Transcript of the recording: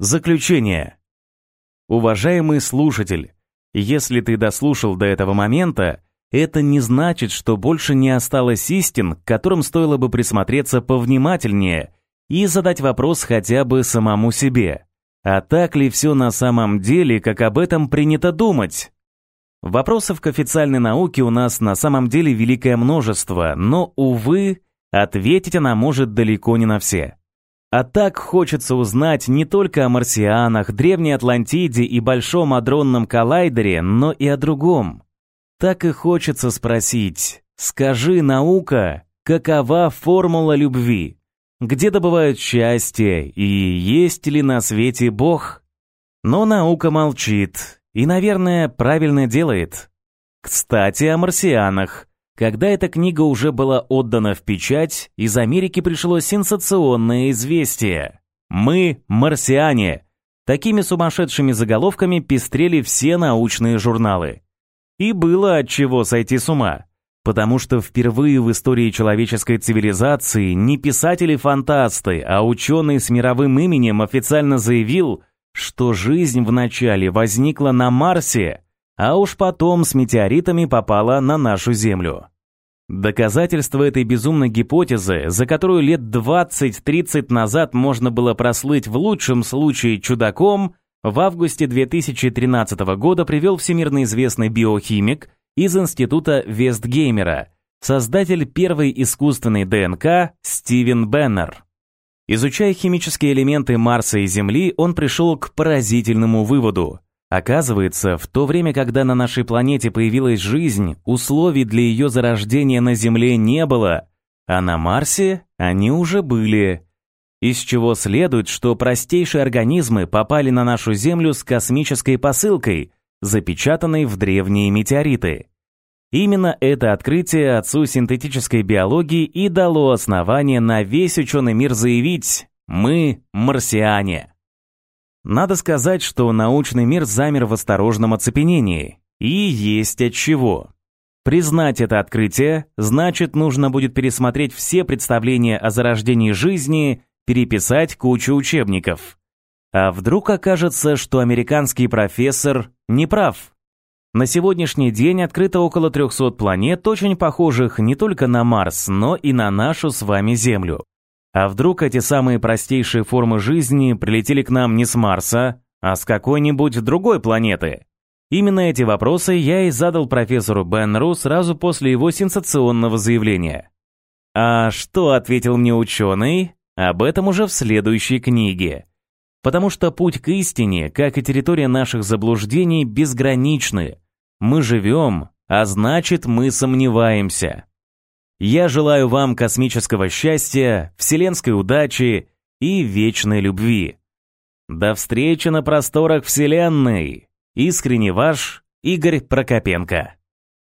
Заключение. Уважаемый слушатель, если ты дослушал до этого момента, это не значит, что больше не осталось истин, к которым стоило бы присмотреться повнимательнее и задать вопрос хотя бы самому себе. А так ли все на самом деле, как об этом принято думать? Вопросов к официальной науке у нас на самом деле великое множество, но, увы, ответить она может далеко не на все. А так хочется узнать не только о марсианах, древней Атлантиде и Большом адронном коллайдере, но и о другом. Так и хочется спросить, скажи, наука, какова формула любви? Где добывают счастье и есть ли на свете Бог? Но наука молчит и, наверное, правильно делает. Кстати, о марсианах. Когда эта книга уже была отдана в печать, из Америки пришло сенсационное известие. «Мы – марсиане!» Такими сумасшедшими заголовками пестрели все научные журналы. И было от чего сойти с ума. Потому что впервые в истории человеческой цивилизации не писатели-фантасты, а ученый с мировым именем официально заявил, что жизнь вначале возникла на Марсе, а уж потом с метеоритами попала на нашу Землю. Доказательство этой безумной гипотезы, за которую лет 20-30 назад можно было прослыть в лучшем случае чудаком, в августе 2013 года привел всемирно известный биохимик из Института Вестгеймера, создатель первой искусственной ДНК Стивен Беннер. Изучая химические элементы Марса и Земли, он пришел к поразительному выводу. Оказывается, в то время, когда на нашей планете появилась жизнь, условий для ее зарождения на Земле не было, а на Марсе они уже были. Из чего следует, что простейшие организмы попали на нашу Землю с космической посылкой, запечатанной в древние метеориты. Именно это открытие отцу синтетической биологии и дало основание на весь ученый мир заявить «Мы марсиане». Надо сказать, что научный мир замер в осторожном оцепенении. И есть от чего. Признать это открытие значит нужно будет пересмотреть все представления о зарождении жизни, переписать кучу учебников. А вдруг окажется, что американский профессор не прав? На сегодняшний день открыто около 300 планет, очень похожих не только на Марс, но и на нашу с вами Землю. А вдруг эти самые простейшие формы жизни прилетели к нам не с Марса, а с какой-нибудь другой планеты? Именно эти вопросы я и задал профессору Беннеру сразу после его сенсационного заявления. А что ответил мне ученый? Об этом уже в следующей книге. Потому что путь к истине, как и территория наших заблуждений, безграничны. Мы живем, а значит мы сомневаемся. Я желаю вам космического счастья, вселенской удачи и вечной любви. До встречи на просторах Вселенной. Искренне ваш Игорь Прокопенко.